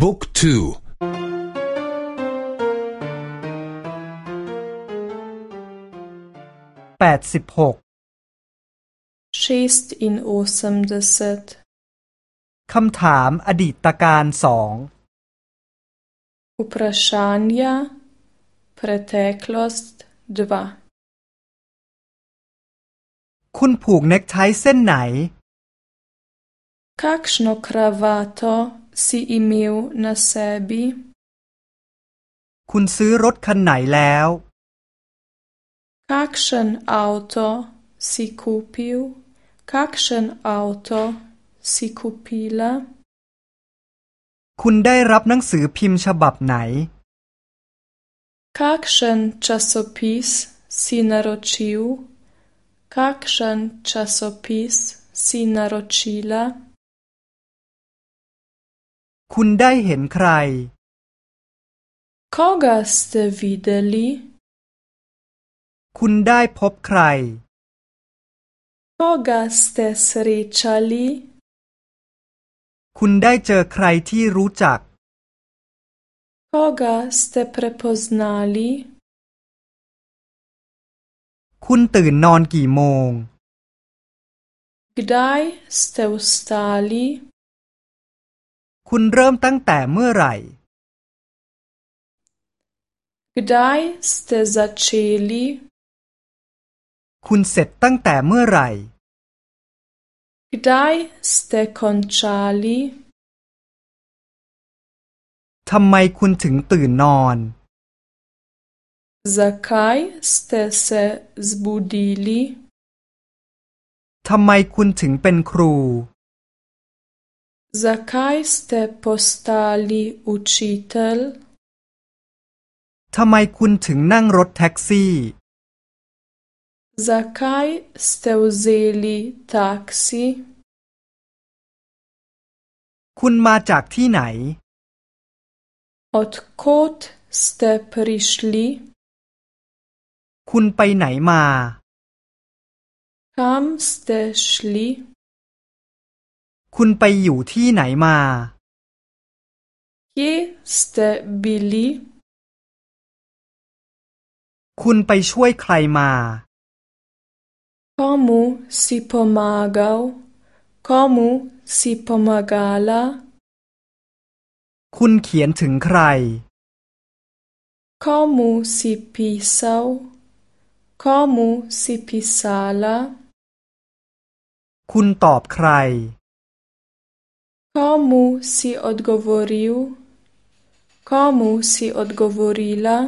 บุ๊กทูแปดสิบหกชีสอินโอซัมเดเซตคำถามอดีตการสอง Vprašanja preteklost าคุณผูกเน็กไทเส้นไหน k a กช n o kravato si imel na sebi คุณซื้อรถคันไหนแล้ว kakšen auto si kupil kakšen auto si kupila คุณได้รับหนังสือพิมพ์ฉบับไหน kakšen časopis si naročil kakšen časopis si naročila คุณได้เห็นใครคอกาสเตวิเดลีคุณได้พบใครคอกาสเตสริชาลีคุณได้เจอใครที่รู้จักคอกาสเตเพรโพสนาลีคุณตื่นนอนกี่โมงกดายสเตอสตาลีคุณเริ่มตั้งแต่เมื่อไหร่ Kdaj ste začeli คุณเสร็จตั้งแต่เมื่อไหร่ Kdaj ste končali ทำไมคุณถึงตื่นนอน Zakaj ste se zbudili ทำไมคุณถึงเป็นครู Zakaj ste postali u č i t e l ทำไมคุณถึงนั่งรถแท็กซี่ Zakaj ste vzeli taksi? คุณมาจากที่ไหน Odkot ste prišli? คุณไปไหนมา Kam ste šli? คุณไปอยู่ที่ไหนมาเเยสตบิลีคุณไปช่วยใครมาคุมูซิพมาเกลคุมูซิพมากาลาคุณเขียนถึงใครคุมูซิพิซาคุมูซิพิซาลาคุณตอบใคร Komu si odgovoril? Komu si odgovorila?